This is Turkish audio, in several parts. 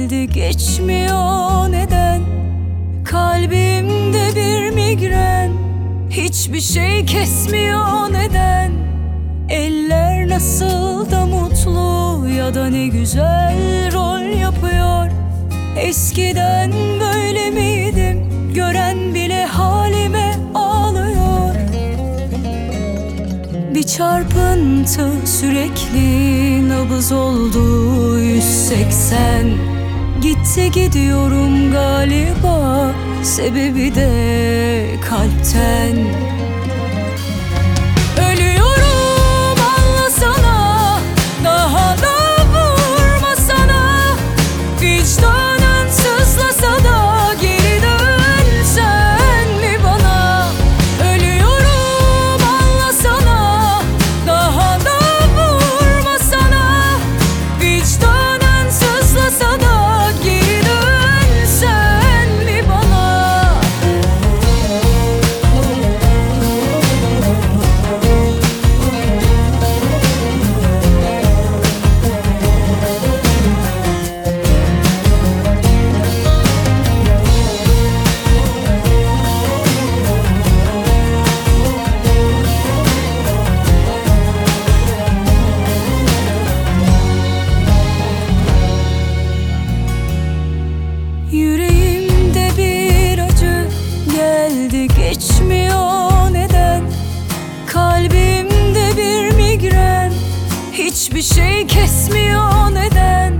geldi geçmiyor neden? Kalbimde bir migren Hiçbir şey kesmiyor neden? Eller nasıl da mutlu ya da ne güzel rol yapıyor. Eskiden böyle miydim? Gören bile halime ağlıyor. Bir çarpıntı sürekli nabız oldu 180 Gitti gidiyorum galiba. Sebebi de kalpten Yüreğimde bir acı geldi geçmiyor neden? Kalbimde bir migren hiçbir şey kesmiyor neden?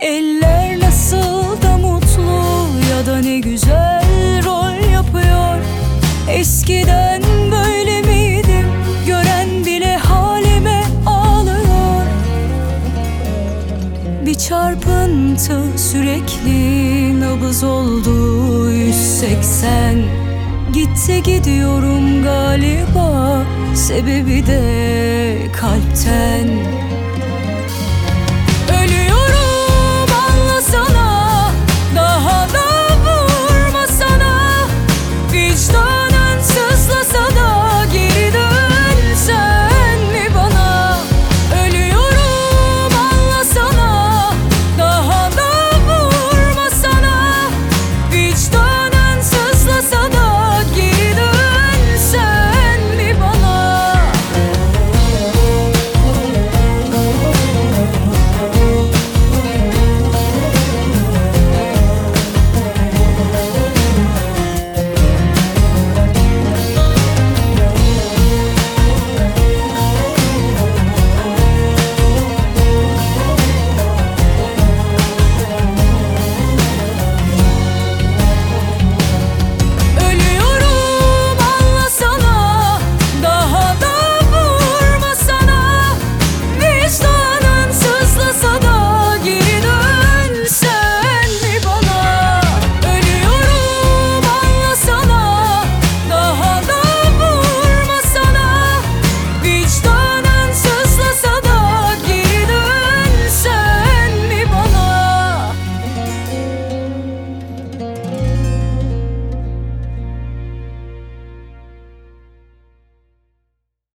Eller çarpıntı sürekli nabız oldu 180 Gitti gidiyorum galiba sebebi de kalpten